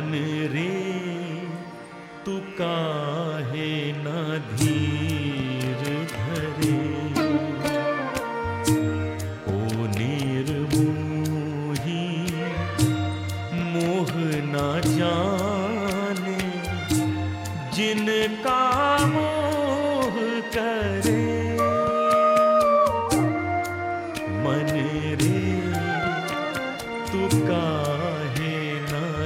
मन रे तू काहे न धीर धरे? ओ निर्मोही मोह न जाने जिनका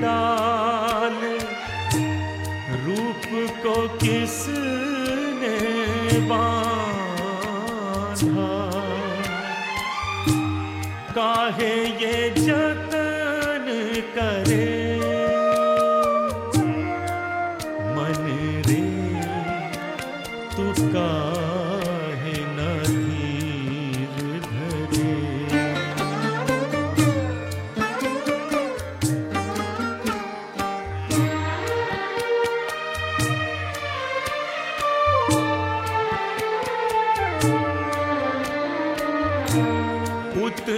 डाले रूप को किसने बांधा? काहे ये जतन करे? मन रे तू काहे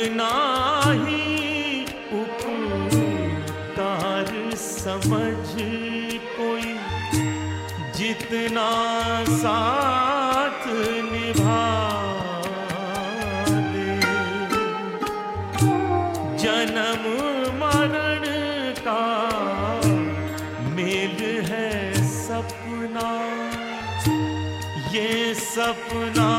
उतना ही उपकार समझ कोई। जितना साथ निभा जन्म मरण का मेल है सपना। ये सपना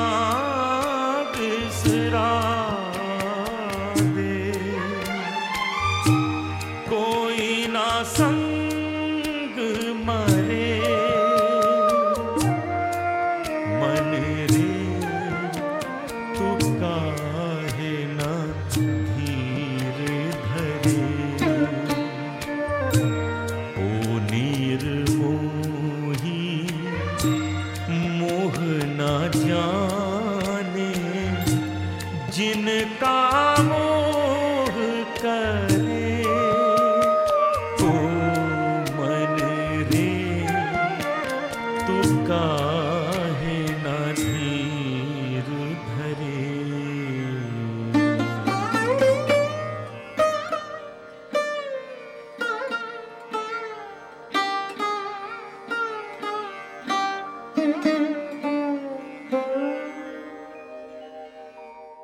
संग मरे मन रे तू काहे ना धीर धरे? ओ निर्मोही मोह न जाने काहे न धीर